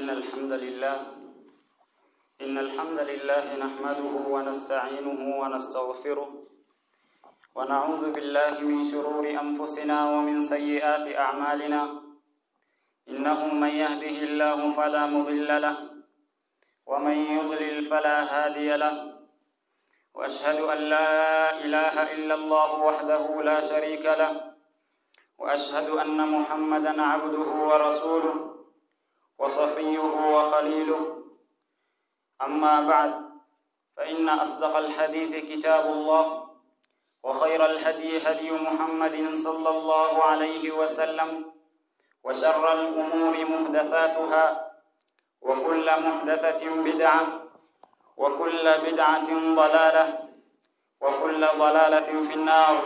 إن الحمد لله إن الحمد لله نحمده ونستعينه ونستغفره ونعوذ بالله من شرور أنفسنا ومن سيئات أعمالنا. إنه من يهده الله فلا مضل له ومن يضلل فلا هادي له. وأشهد أن لا إله إلا الله وحده لا شريك له وأشهد أن محمدا عبده ورسوله. وصفيه وخليله. أما بعد فإن أصدق الحديث كتاب الله وخير الهدي هدي محمد صلى الله عليه وسلم وشر الأمور محدثاتها وكل محدثة بدعة وكل بدعة ضلالة وكل ضلالة في النار.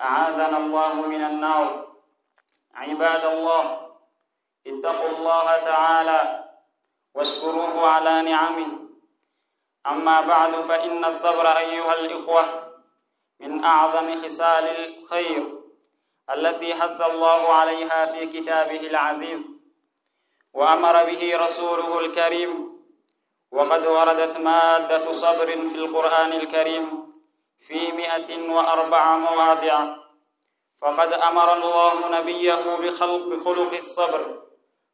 أعاذنا الله من النار. عباد الله اتقوا الله تعالى واشكروه على نعمه أما بعد فإن الصبر أيها الإخوة من أعظم خصال الخير التي حث الله عليها في كتابه العزيز وأمر به رسوله الكريم. وقد وردت مادة صبر في القرآن الكريم في مئة وأربع مواضع. فقد أمر الله نبيه بخلق بخلق الصبر.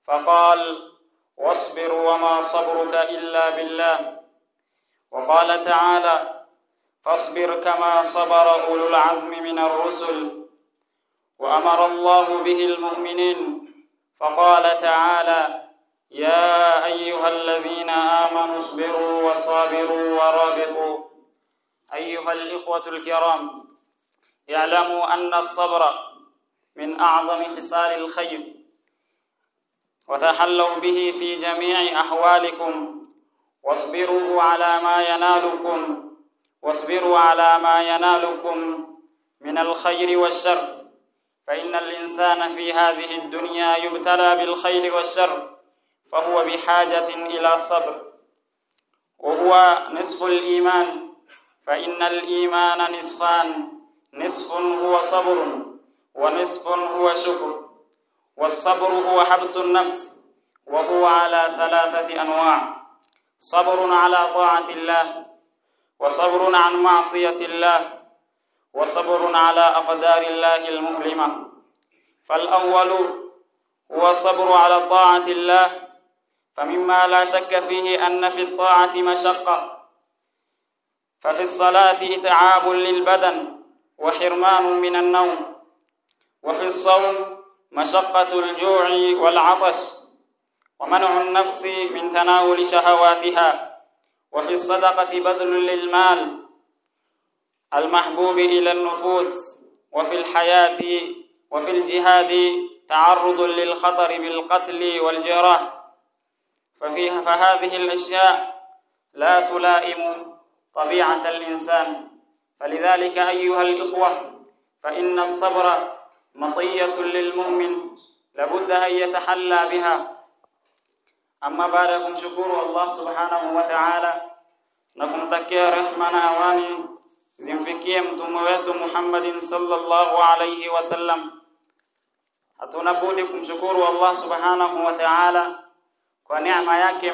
فقال واصبر وما صبرك إلا بالله. وقال تعالى فاصبر كما صبر أولو العزم من الرسل. وأمر الله به المؤمنين فقال تعالى يا أيها الذين آمنوا اصبروا وصابروا ورابطوا. أيها الإخوة الكرام اعلموا أن الصبر من أعظم خصال الخير. وتحلوا به في جميع أحوالكم واصبروا على ما ينالكم واصبروا على ما ينالكم من الخير والشر. فإن الإنسان في هذه الدنيا يبتلى بالخير والشر فهو بحاجة إلى صبر وهو نصف الإيمان فإن الإيمان نصفان نصف هو صبر ونصف هو شكر. والصبر هو حبس النفس وهو على ثلاثة أنواع. صبر على طاعة الله وصبر عن معصية الله وصبر على أقدار الله المؤلمة. فالأول هو الصبر على طاعة الله فمما لا شك فيه أن في الطاعة مشقة. ففي الصلاة إتعاب للبدن وحرمان من النوم وفي الصوم مشقة الجوع والعطش ومنع النفس من تناول شهواتها. وفي الصدقة بذل للمال المحبوب إلى النفوس. وفي الحياة وفي الجهاد تعرض للخطر بالقتل والجراح ففيها فهذه الأشياء لا تلائم طبيعة الإنسان. فلذلك أيها الإخوة فإن الصبر مطية للمؤمن لابد أن يتحلى بها. أما بعدكم شكور الله سبحانه وتعالى. نكون تكيا رحمنا أواني. زنفكي متموات محمد صلى الله عليه وسلم. أتنبودكم شكور الله سبحانه وتعالى. ونعم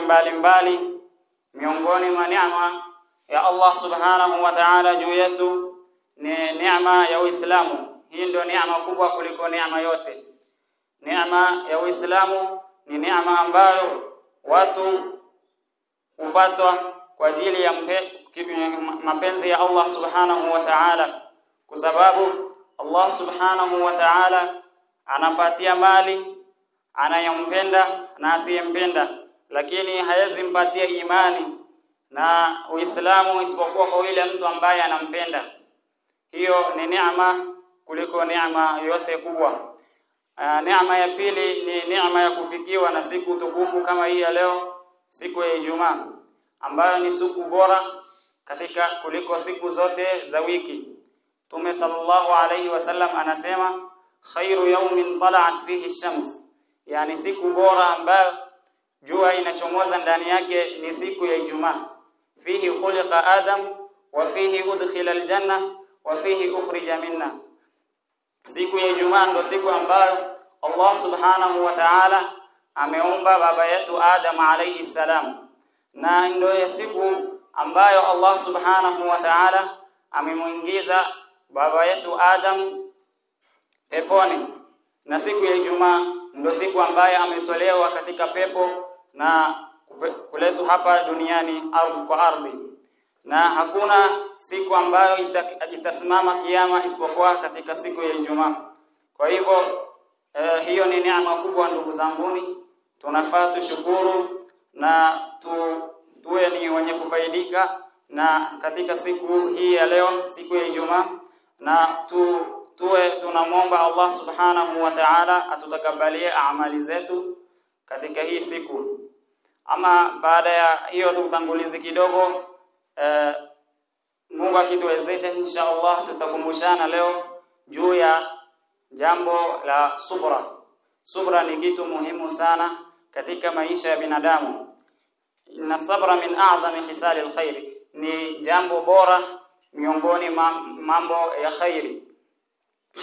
مبالي مبالي ميونغوني ونعمة يا الله سبحانه وتعالى جويته نعمة يا إسلامه hii ndio neema kubwa kuliko neema yote. Neema ya Uislamu ni neema ambayo watu hupatwa kwa ajili ya mapenzi ya Allah subhanahu wa ta'ala. Kwa sababu Allah subhanahu wa ta'ala anampatia mali anayempenda na asiyempenda lakini hawezi mpatia imani na Uislamu isipokuwa kwa yule mtu ambaye anampenda. Hiyo ni neema kuliko neema yote kubwa. Uh, neema ya pili ni neema ya kufikiwa na siku tukufu kama hii ya leo siku ya Ijumaa ambayo ni siku bora katika kuliko siku zote za wiki. Mtume sallallahu alayhi wasallam anasema khairu yawmin tala'at fihi shams. Yani siku bora ambayo jua inachomoza ndani yake ni siku ya Ijumaa. Fihi khuliqa adam wa fihi udkhila aljanna wa fihi ukhrija minna siku ya Ijumaa ndo siku ambayo Allah subhanahu wa ta'ala ameumba baba yetu Adam alayhi salam. Na ndio siku ambayo Allah subhanahu wa ta'ala amemuingiza baba yetu Adam peponi. Na siku ya Ijumaa ndio siku ambayo ametolewa katika pepo na kuletwa hapa duniani ardhi kwa ardhi na hakuna siku ambayo itasimama kiyama isipokuwa katika siku ya Ijumaa. Kwa hivyo eh, hiyo ni neema kubwa ndugu zanguni tunafaa tushukuru na tu, tuwe ni wenye kufaidika na katika siku hii ya leo siku ya Ijumaa na tu, tuwe tunamwomba Allah subhanahu wa ta'ala atutakabalie amali zetu katika hii siku. Ama baada ya hiyo tutangulizi kidogo eh, Mungu akituwezesha insha Allah tutakumbushana leo juu ya jambo la subra. Subra ni kitu muhimu sana katika maisha ya binadamu. Inna sabra min a'zami khisali alkhair ni jambo bora miongoni mambo ya khairi.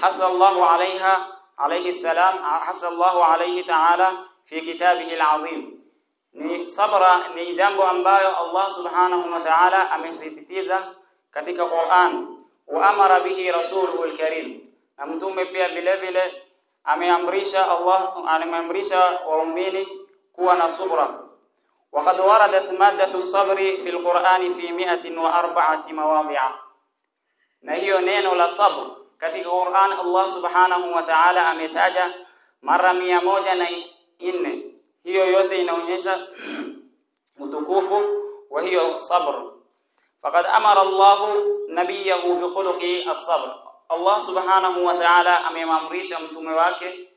Hasa Allahu alaiha alayhi salam hasa Allahu alayhi ta'ala fi kitabihi alazim ni sabra ni jambo ambayo Allah subhanahu wa ta'ala amesisitiza katika Qur'an wa amara bihi rasuluhu alkarim na mtume pia vile vile ameamrisha Allah ameamrisha waumini kuwa na subra وقد وردت مادة الصبر في القرآن في 104 مواضع na hiyo neno la sabr katika Qur'an Allah subhanahu wa ta'ala ametaja mara mia moja na nne hiyo yote inaonyesha utukufu wa hiyo sabr. Faqad amara Allah nabiyahu bi khuluqi as-sabr. Allah subhanahu wa ta'ala amemamrisha mtume wake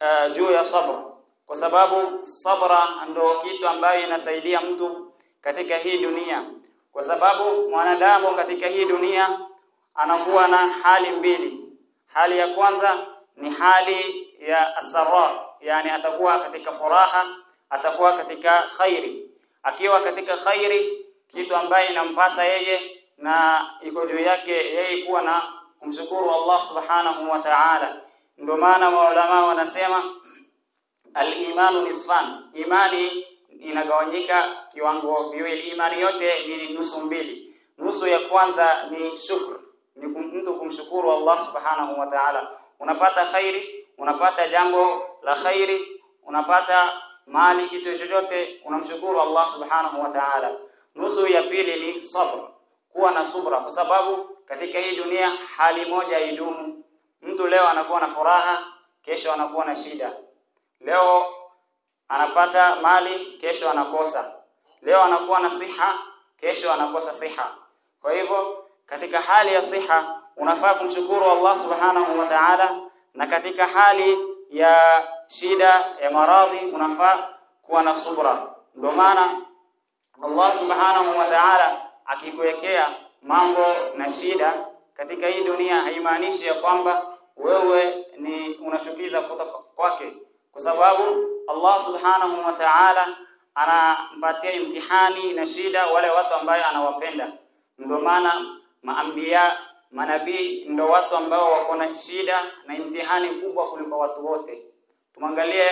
uh, juu ya sabr. Kwa sababu sabra ndio kitu ambayo inasaidia mtu katika hii dunia. Kwa sababu mwanadamu katika hii dunia anakuwa na hali mbili. Hali ya kwanza ni hali ya asara yani atakuwa katika furaha atakuwa katika khairi. Akiwa katika khairi kitu ambaye inampasa yeye na iko juu yake yeye kuwa na kumshukuru Allah subhanahu wa ta'ala. Ndio maana maulama wanasema al-imanu nisfan. Imani inagawanyika kiwango viwili imani yote ni nusu mbili. Nusu ya kwanza ni shukr ni mtu kumshukuru Allah subhanahu wa ta'ala. Unapata khairi unapata jambo la khairi unapata mali kitu chochote unamshukuru Allah subhanahu wa ta'ala. Nusu ya pili ni sabr kuwa na subra kwa sababu katika hii dunia hali moja idumu. Mtu leo anakuwa na furaha kesho anakuwa na shida. Leo anapata mali kesho anakosa. Leo anakuwa na siha kesho anakosa siha. Kwa hivyo katika hali ya siha unafaa kumshukuru Allah subhanahu wa ta'ala na katika hali ya shida ya maradhi unafaa kuwa na subra. Ndio maana Allah subhanahu wa ta'ala akikuwekea mambo na shida katika hii dunia haimaanishi ya kwamba wewe ni unachukiza kutoka kwake. Kwa sababu Allah subhanahu wa ta'ala anampatia imtihani na shida wale watu ambayo anawapenda. Ndio maana maambia manabii ndo watu ambao wako na shida na imtihani kubwa kuliko watu wote. Tumangalie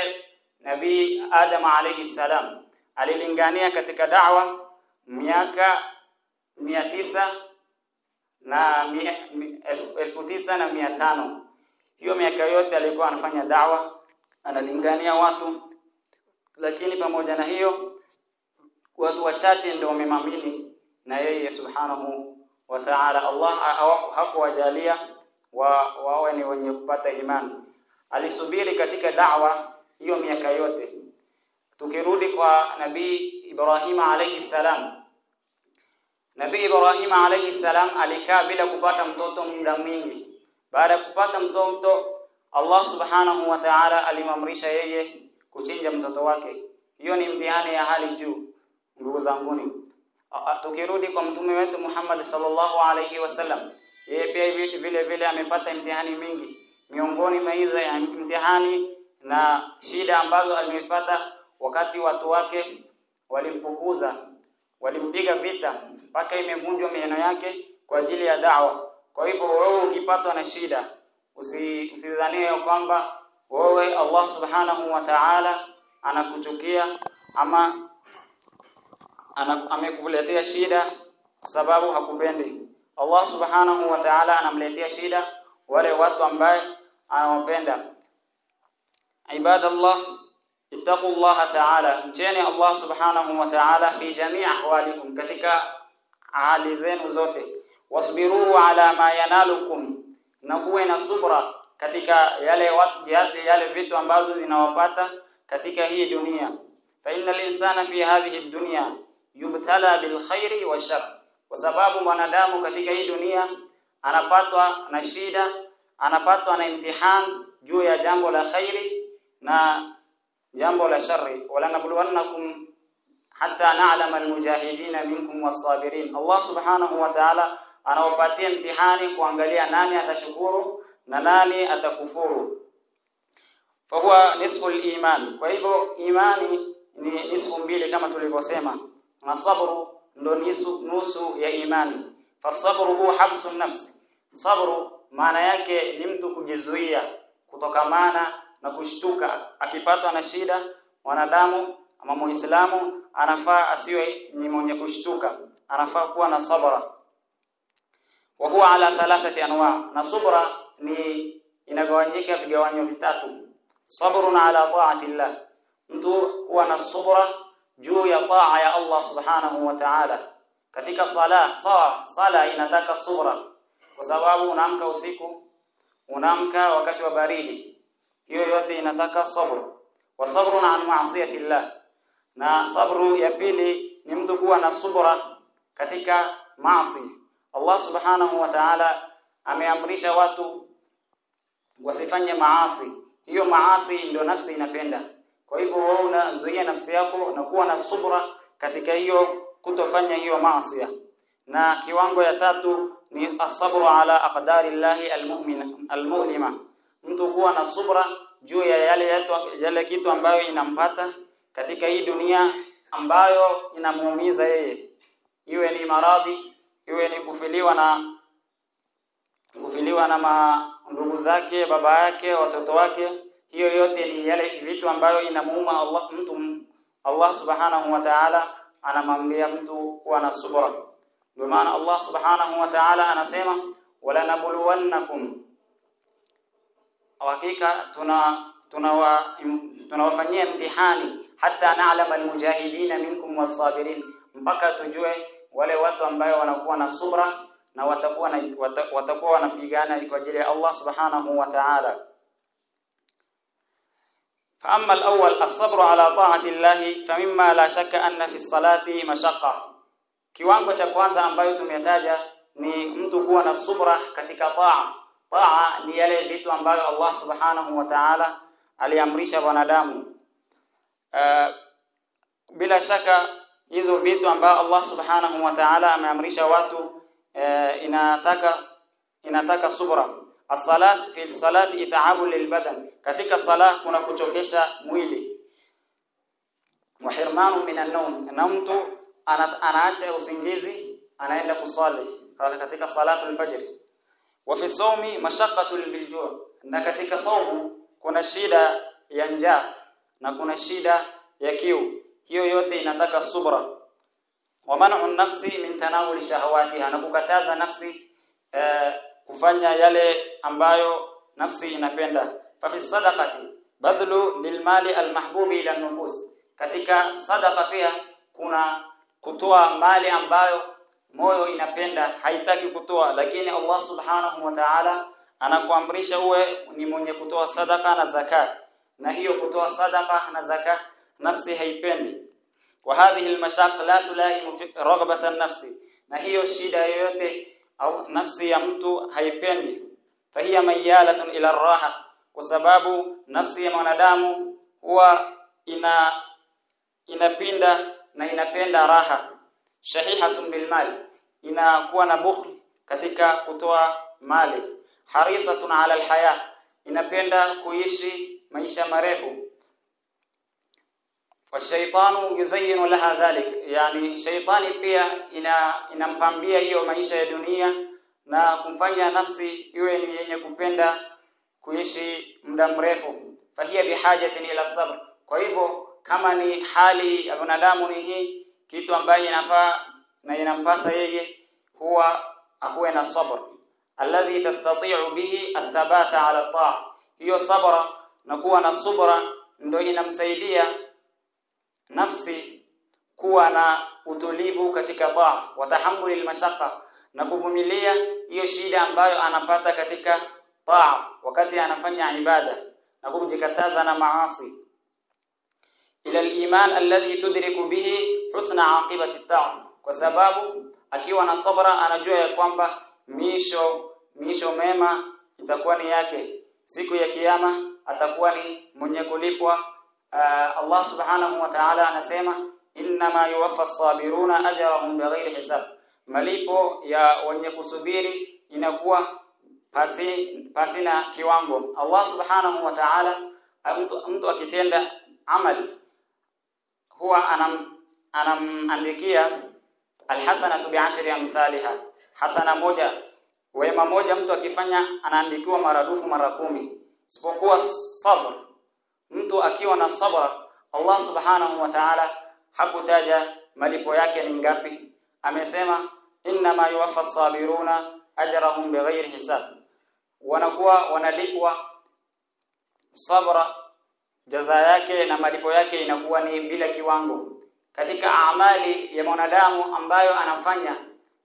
nabii Adam alayhi salam. Alilingania katika da'wa miaka mia tisa na elfu tisa na mia tano. Hiyo miaka yote alikuwa anafanya dawa analingania watu. Lakini pamoja na hiyo watu wachache ndio wamemamini na yeye subhanahu wa ta'ala. Allah hakuwajalia wa wawe ni wenye kupata imani. Alisubiri katika da'wa hiyo miaka yote. Tukirudi kwa nabii Ibrahim alayhi salam. Nabii Ibrahim alayhi salam alikaa bila kupata mtoto muda mwingi. Baada ya kupata mtoto Allah subhanahu wa ta'ala alimamrisha yeye kuchinja mtoto wake. Hiyo ni mtihani ya hali juu ndugu zanguni tukirudi kwa mtume wetu Muhammad sallallahu alayhi wasallam yeye pia vile vile amepata mtihani mingi. Miongoni mwa hizo ya mtihani na shida ambazo alimepata wakati watu wake walimfukuza walimpiga vita mpaka imevunjwa meno yake kwa ajili ya dawa. Kwa hivyo wewe ukipatwa na shida usi, usidhanie kwamba wewe Allah subhanahu wa ta'ala anakuchukia ama amekuletea shida sababu hakupendi. Allah subhanahu wa ta'ala anamletea shida wale watu ambaye anawapenda. Ibadallah ittaqullaha ta'ala. Mcheni Allah subhanahu wa ta'ala fi jami' ahwalikum katika hali zenu zote. Wasbiru ala ma yanalukum na kuwe na subra katika yale yale, yale vitu ambazo zinawapata katika hii dunia. Fa innal insana fi hadhihi dunya yubtala bil khairi wa shar. Kwa sababu mwanadamu katika hii dunia anapatwa na shida anapatwa na imtihan juu ya jambo la khairi na jambo la shari wala nabluwannakum hatta na'lama almujahidina minkum was-sabirin. Allah subhanahu wa ta'ala anawapatia mtihani kuangalia nani atashukuru na nani atakufuru. Fahuwa nisfu iman. Kwa hivyo imani ni nisfu mbili kama tulivyosema na sabru ndo nusu ya imani. Fasabru huwa habsu nafsi. Sabru maana yake ni mtu kujizuia kutokamana na kushtuka. Akipatwa na shida wanadamu ama muislamu anafaa asiwe ni mwenye kushtuka. Anafaa kuwa na sabra. Wa huwa ala thalathati anwa. Na subra ni inagawanyika vigawanyo vitatu. Sabrun ala ta'ati llah mtu kuwa na subra juu ya taa ya Allah subhanahu wa ta'ala. Katika sala sawa sala inataka subra. Kwa sababu unaamka usiku unaamka wakati wa baridi. Hiyo yote inataka sabru wa sabrun an ma'siyati llah na sabru ya pili ni mtu kuwa na subra katika maasi. Allah subhanahu wa ta'ala ameamrisha watu wasifanye maasi. Hiyo maasi ndio nafsi inapenda kwa hivyo wewe unazuia nafsi yako na kuwa na subra katika hiyo kutofanya hiyo maasi na kiwango ya tatu ni asabru ala aqdari llahi almu'lima. Mtu kuwa na subra juu ya yale yale kitu ambayo inampata katika hii dunia ambayo inamuumiza yeye. Iwe ni maradhi iwe ni kufiliwa na kufiliwa na ndugu zake baba yake watoto wake hiyo yote ni yale vitu ambayo inamuuma Allah mtu Allah subhanahu wa ta'ala anamwambia mtu kuwa na subra. Ndio maana Allah subhanahu wa ta'ala anasema wala nabluwannakum hakika tuna tunawa tunawafanyia tuna mtihani hata na'lama almujahidina minkum was-sabirin mpaka tujue wale watu ambayo wanakuwa na subra na watakuwa na, watakuwa wanapigana kwa ajili ya Allah subhanahu wa ta'ala فأما الأول الصبر على طاعة الله فمما لا شك أن في الصلاة مشقة kiwango cha kwanza ambayo tumetaja ni mtu kuwa na subra katika taa taa ni yale vitu ambayo Allah subhanahu wa ta'ala aliamrisha wanadamu uh, bila shaka hizo vitu ambayo Allah subhanahu wa ta'ala ameamrisha watu uh, inataka inataka subra as-salat fi salat it'abu lilbadan katika sala kuna kuchokesha mwili. Wa hirmanu minan nawm. Na mtu anaacha usingizi anaenda kusali katika salatu al-fajr wa fi sawmi mashaqqatu lilju' na katika saumu kuna shida ya njaa na kuna shida ya kiu. Hiyo yote inataka subra. Wa man'u nafsi min tanawuli shahawatiha. Na kukataza nafsi eh, kufanya yale ambayo nafsi inapenda. Fa fi sadaqati badlu lilmali almahbubi ila nufus. Katika sadaqa pia kuna kutoa mali ambayo moyo inapenda haitaki kutoa. Lakini Allah subhanahu wa ta'ala anakuamrisha uwe ni mwenye kutoa sadaka na zakat. Na hiyo kutoa sadaka na zakat nafsi haipendi. Wa hadhihi almashaq la tulaimu raghbata nafsi. Na hiyo shida yoyote au nafsi ya mtu haipendi. Fahiya mayalatun ila raha kwa sababu nafsi ya mwanadamu huwa ina inapinda na inapenda raha. Shahihatun bilmali inakuwa na bukhl katika kutoa mali. Harisatun ala alhaya inapenda kuishi maisha marefu washaitanu yuzayyinu laha dhalik yani shaitani pia ina inampambia hiyo maisha ya dunia na kumfanya nafsi iwe ni yenye kupenda kuishi muda mrefu. Fahiya bihajatin ila sabr. Kwa hivyo kama ni hali ya binadamu ni hii kitu ambaye inafaa na inampasa yeye huwa akuwe na sabr. Alladhi tastati'u bihi athabata ala ta'a. Hiyo sabra na kuwa na subra ndio inamsaidia nafsi kuwa na utulivu katika taa wa tahammulil mashaqqa na kuvumilia hiyo shida ambayo anapata katika taa wakati anafanya ibada na kujikataza na maasi. Ila al-iman alladhi tudriku bihi husna aqibati taa kwa sababu akiwa na sabra anajua ya kwamba misho misho mema itakuwa ni yake. Siku ya kiyama atakuwa ni mwenye kulipwa uh, Allah subhanahu wa ta'ala anasema innama yuwaffa as-sabiruna ajrahum bighairi hisab. Malipo ya wenye kusubiri inakuwa pasi pasina kiwango. Allah subhanahu wa ta'ala mtu, mtu akitenda amali huwa anam anamandikia alhasanatu bi'ashri amsalha hasana moja wema moja mtu akifanya anaandikiwa maradufu mara kumi. Isipokuwa sabr mtu akiwa na sabra Allah subhanahu wa ta'ala hakutaja malipo yake ni ngapi. Amesema inma yuwaffa sabiruna ajrahum bighairi hisab. Wanakuwa wanalipwa sabra jaza yake na malipo yake inakuwa ni bila kiwango. Katika amali ya mwanadamu ambayo anafanya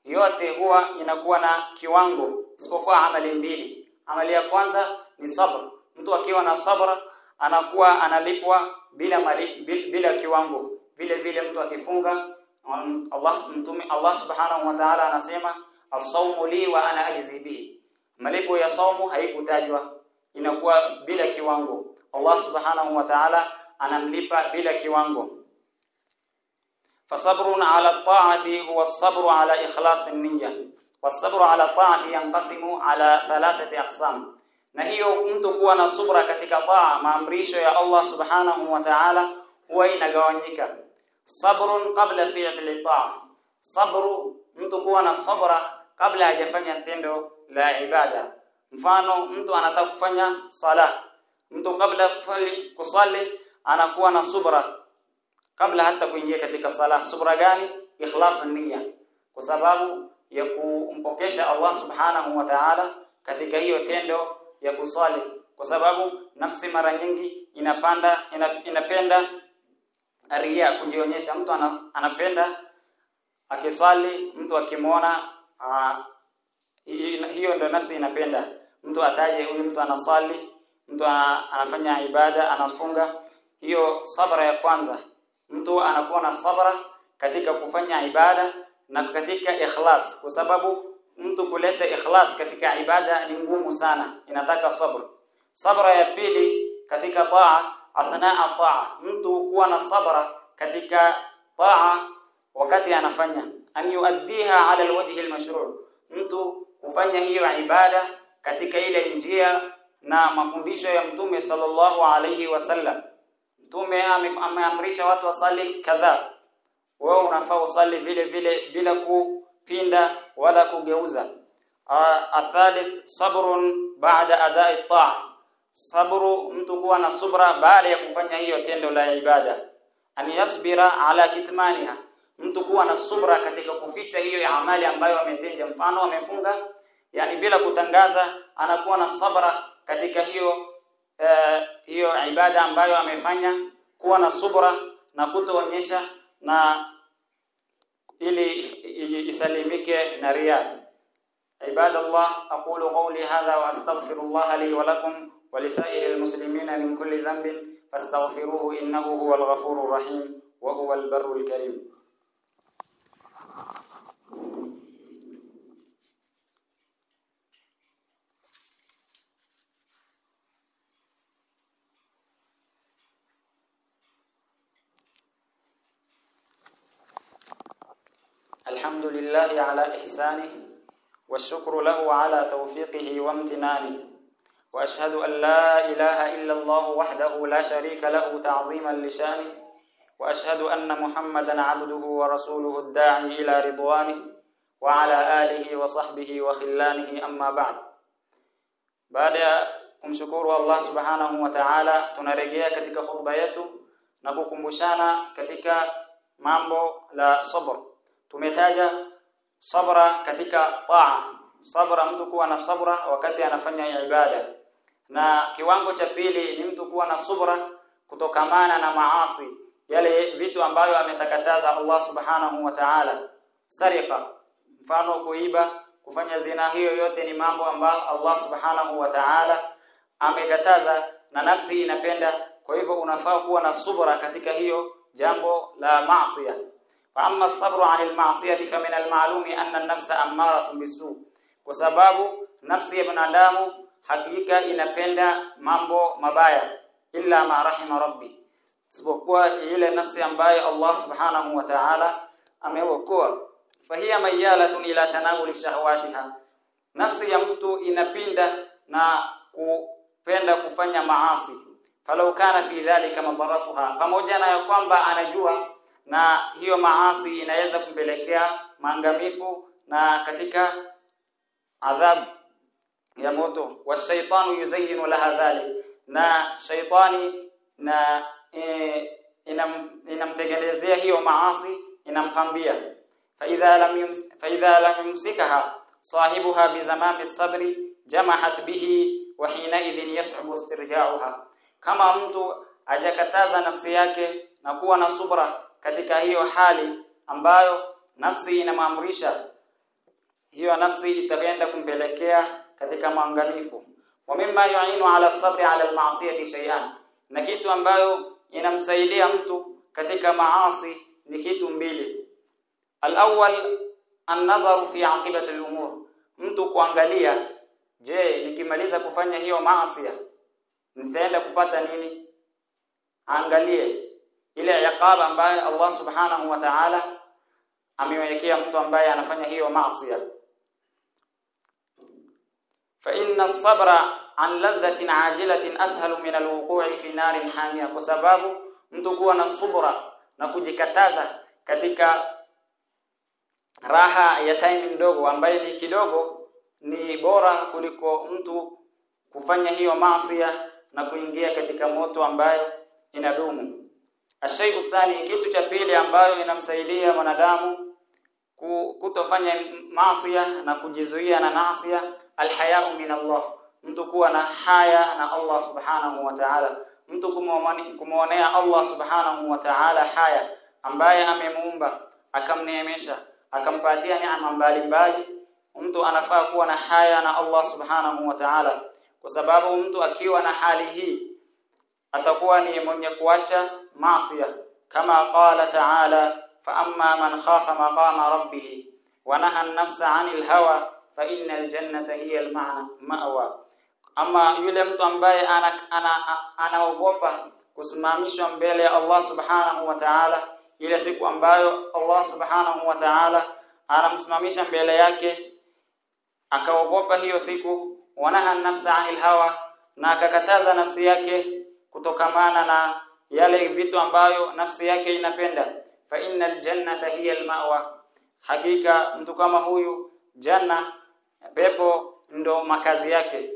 yote huwa inakuwa na kiwango isipokuwa amali mbili. Amali ya kwanza ni sabr mtu akiwa na sabra anakuwa analipwa bila mali, bila kiwango. Vile vile mtu akifunga um, Allah mtume Allah subhanahu wa ta'ala anasema as-sawmu li wa ana ajzibi malipo ya saumu haikutajwa. Inakuwa bila kiwango. Allah subhanahu wa ta'ala anamlipa bila kiwango. Fasabrun ala ta'ati huwa as-sabru ala ikhlas an-niyya was-sabru ala ta'ati yanqasimu ala thalathati aqsam na hiyo mtu kuwa na subra katika taa maamrisho ya Allah subhanahu wa ta'ala huwa inagawanyika. Sabrun qabla fi'li taa sabru mtu kuwa na sabra kabla hajafanya tendo la ibada. Mfano mtu anataka kufanya sala. Mtu kabla kufali, kusali anakuwa na subra kabla hata kuingia katika sala. Subra gani? Ikhlas niyya kwa sababu ya kumpokesha Allah subhanahu wa ta'ala katika hiyo tendo ya kusali kwa sababu nafsi mara nyingi inapanda ina, inapenda ria kujionyesha. Mtu ana, anapenda akisali mtu akimwona hiyo ndio nafsi inapenda. Mtu ataje huyu mtu anasali mtu anafanya ibada anafunga. Hiyo sabra ya kwanza. Mtu anakuwa na sabra katika kufanya ibada na katika ikhlas. Kwa sababu mtu kuleta ikhlas katika ibada ni ngumu sana. Inataka sabr. Sabra ya pili katika taa athnaa taa. Mtu kuwa na sabra katika taa wakati anafanya. An yuaddiha ala alwajhi almashru' mtu kufanya hiyo ibada katika ile njia na mafundisho ya mtume sallallahu alayhi wasallam. Mtume ameamrisha watu wasali kadhaa. Wewe unafaa usali vile vile bila kupinda wala kugeuza. Athalith sabrun baada ada'i ta'a. Sabru mtu kuwa na subra baada ya kufanya hiyo tendo la ibada. An yasbira ala kitmaniha. Mtu kuwa na subra katika kuficha hiyo amali ambayo ametenda. Mfano amefunga yani bila kutangaza anakuwa na sabra katika hiyo uh, hiyo ibada ambayo amefanya. Kuwa na subra na kutoonyesha na ili isalimike na riya ibadallah aqulu qawli hadha wa astaghfirullah li wa lakum wa lisairil muslimina min kulli dhanbin fastaghfiruhu innahu huwal ghafurur rahim wa huwal barrul karim الحمد لله على إحسانه والشكر له على توفيقه وامتنانه وأشهد أن لا إله إلا الله وحده لا شريك له تعظيما لشأنه وأشهد أن محمدا عبده ورسوله الداعي إلى رضوانه وعلى آله وصحبه وخلانه أما بعد. بعد kumshukuru Allah subhanahu wa ta'ala tunarejea katika khutba yetu na kukumbushana katika mambo la sabr tumetaja sabra katika taa. Sabra mtu kuwa na sabra wakati anafanya ibada. Na kiwango cha pili ni mtu kuwa na subra kutokamana na maasi yale vitu ambayo ametakataza Allah subhanahu wa ta'ala. Sarika mfano kuiba kufanya zina hiyo yote ni mambo ambayo Allah subhanahu wa ta'ala amekataza na nafsi inapenda. Kwa hivyo unafaa kuwa na subra katika hiyo jambo la maasiya wa amma as-sabru 'anil ma'siyati fa min al-ma'lumi anna an-nafsa ammaratun bisu kwa sababu nafsi ya binadamu hakika inapenda mambo mabaya illa ma rahima rabbi. Isipokuwa ile nafsi ambayo Allah subhanahu wa ta'ala ameokoa. Fahiya mayalatun ila tanawuli shahawatiha. Nafsi ya mtu inapinda na kupenda kufanya maasi. Falau kana fi dhalika madaratuha. Pamoja na kwamba anajua na hiyo maasi inaweza kumpelekea maangamifu na katika adhabu ya moto. Wa shaytanu yuzayyinu laha dhalik. Na shaytani na e, inam, inamtengenezea hiyo maasi inampambia. Fa idha lam yums, faidha lam yumsikaha sahibuha bizamami sabri jamahat bihi wa hina idhin yas'abu istirja'uha. Kama mtu ajakataza nafsi yake na kuwa na subra katika hiyo hali ambayo nafsi inamwamrisha. Hiyo nafsi itaenda kumpelekea katika mwangalifu. Wa mimma yu'inu ala sabri ala al-ma'siyati shay'an. Na kitu ambayo inamsaidia mtu katika maasi ni kitu mbili. Al-awwal an-nadharu fi aqibati al-umur. Mtu kuangalia je, nikimaliza kufanya hiyo maasi nitaenda kupata nini? Angalie ile iqaba ambayo Allah Subhanahu wa Ta'ala amewekea mtu ambaye anafanya hiyo maasi. Fa inna as-sabra an ladhatin ajilatin ashalu min al-wuqu'i fi narin hamia kwa sababu mtu kuwa na subra na kujikataza katika raha ya time ndogo ambayo ni kidogo ni bora kuliko mtu kufanya hiyo maasiya na kuingia katika moto ambayo inadumu. Ashayu thani, kitu cha pili ambayo inamsaidia mwanadamu kutofanya maasiya na kujizuia na maasiya, alhayau min Allah, mtu kuwa na haya na Allah subhanahu wa ta'ala, mtu kumwonea Allah subhanahu wa ta'ala haya ambaye amemuumba akamneemesha akampatia neema mbalimbali mtu anafaa kuwa na haya na Allah subhanahu wa ta'ala. Kwa sababu mtu akiwa na hali hii atakuwa ni mwenye kuacha fa amma man khafa maqama rabbih wa naha an-nafsa 'anil hawa fa innal jannata hiya al-ma'na ma'wa. Ama yule mtu ambaye anaogopa ana, ana kusimamishwa mbele ya Allah subhanahu wa ta'ala ile siku ambayo Allah subhanahu wa ta'ala anamsimamisha mbele yake akaogopa hiyo siku wanaha nafsa anil hawa na akakataza nafsi yake kutokamana na yale vitu ambayo nafsi yake inapenda. Fa innal jannata hiya almawa hakika mtu kama huyu janna pepo ndo makazi yake.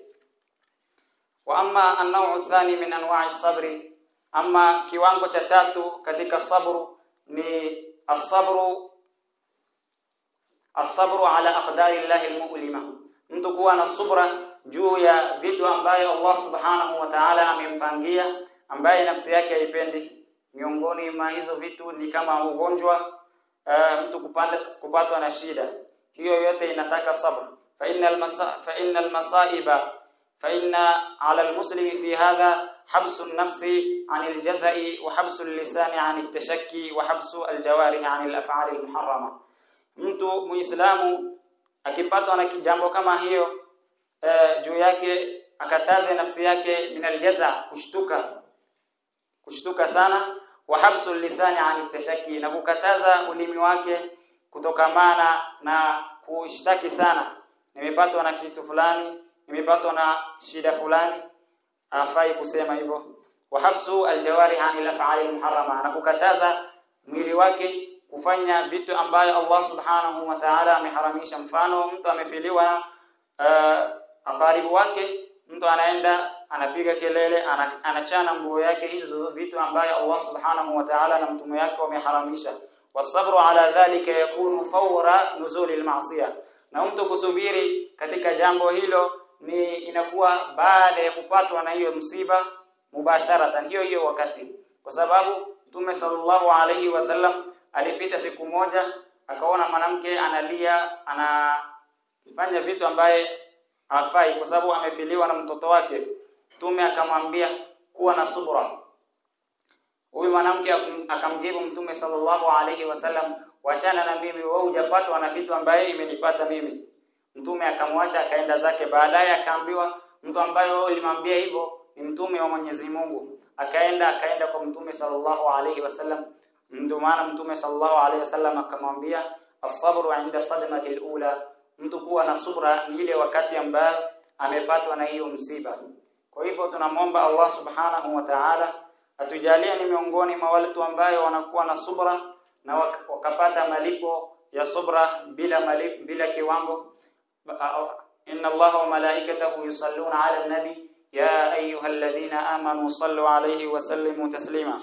Wa amma an-naw'u thani min anwa'i sabri. Amma kiwango cha tatu katika sabru ni asabru asabru ala aqdari llahi almu'lima. Mtu kuwa na subra juu ya vitu ambayo Allah subhanahu wa ta'ala amempangia ambaye nafsi yake haipendi miongoni mwa hizo vitu ni kama ugonjwa uh, mtu kupanda kupatwa na shida hiyo yote inataka sabr fa innal masa fa innal masaiba fa inna ala almuslimi fi hadha حبس النفس عن الجزاء وحبس اللسان عن التشكي وحبس الجوارح عن الافعال المحرمه mtu muislamu akipatwa na jambo kama hiyo uh, juu yake akataze nafsi yake min aljaza kushtuka kushtuka sana. Wa habsul lisani an tashaki na kukataza ulimi wake kutokamana na kushtaki sana. Nimepatwa na kitu fulani nimepatwa na shida fulani. Afai kusema hivyo. Wa habsu aljawari anil af'ali muharrama na kukataza mwili wake kufanya vitu ambayo Allah subhanahu wa ta'ala ameharamisha. Mfano mtu amefiliwa uh, akaribu wake mtu anaenda anapiga kelele anachana nguo yake hizo vitu ambayo Allah subhanahu wa ta'ala na mtume wake wameharamisha. Wasabru ala dhalika yakunu fawra nuzuli almasiya na mtu kusubiri katika jambo hilo ni inakuwa baada ya kupatwa na hiyo msiba mubasharatan hiyo hiyo wakati. Kwa sababu Mtume sallallahu alaihi wasallam alipita siku moja akaona mwanamke analia anafanya vitu ambaye hafai kwa sababu amefiliwa na mtoto wake Mtume akamwambia kuwa na subra. Huyu mwanamke akamjibu Mtume sallallahu alaihi wasallam wachana na mimi wewe hujapatwa na vitu ambaye imenipata mimi. Mtume akamwacha akaenda zake. Baadaye akaambiwa mtu ambaye wewe ulimwambia hivyo ni mtume wa Mwenyezi Mungu. Akaenda akaenda kwa mtume sallallahu alaihi wasallam ndio maana mtume sallallahu alaihi wasallam akamwambia as-sabru 'inda sadmati al-ula mtu kuwa na subra ni ile wakati ambayo amepatwa na hiyo msiba kwa hivyo tunamwomba Allah subhanahu wa ta'ala atujalie ni miongoni mwa wale ambayo wanakuwa na subra na wakapata malipo ya subra bila malipo bila kiwango inna Allah wa malaikatahu yusalluna 'ala an-nabi يا أيها الذين آمنوا صلوا عليه وسلموا تسليما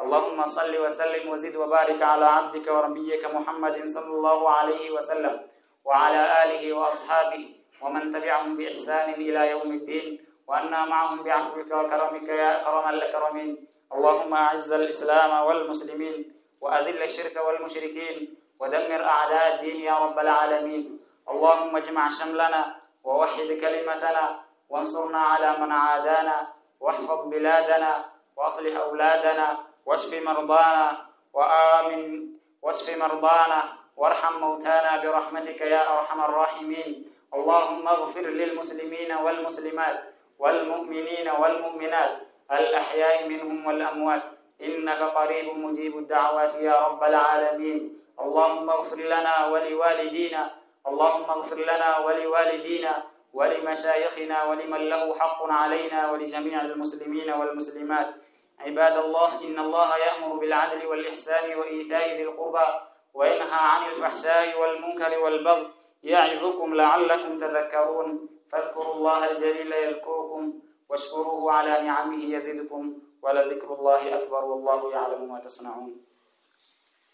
اللهم صل وسلم وزد وبارك على عبدك وربيك محمد صلى الله عليه وسلم وعلى آله وأصحابه ومن تبعهم بإحسان إلى يوم الدين وأنا معهم بعفوك وكرمك يا أكرم الأكرمين. اللهم أعز الإسلام والمسلمين وأذل الشرك والمشركين ودمر أعداء الدين يا رب العالمين. اللهم اجمع شملنا ووحد كلمتنا وانصرنا على من عادانا واحفظ بلادنا وأصلح أولادنا واشف مرضانا وآمن واشف مرضانا وارحم موتانا برحمتك يا أرحم الراحمين. اللهم اغفر للمسلمين والمسلمات والمؤمنين والمؤمنات الأحياء منهم والأموات. إنك قريب مجيب الدعوات يا رب العالمين. اللهم اغفر لنا ولوالدينا. اللهم اغفر لنا ولوالدينا ولمشايخنا ولمن له حق علينا ولجميع المسلمين والمسلمات. عباد الله إن الله يأمر بالعدل والإحسان وإيتاء ذي القربى وينهى عن الفحشاء والمنكر والبغي. يعظكم لعلكم تذكرون. فاذكروا الله الجليل يذكركم واشكروه على نعمه يزدكم ولذكر الله أكبر والله يعلم ما تصنعون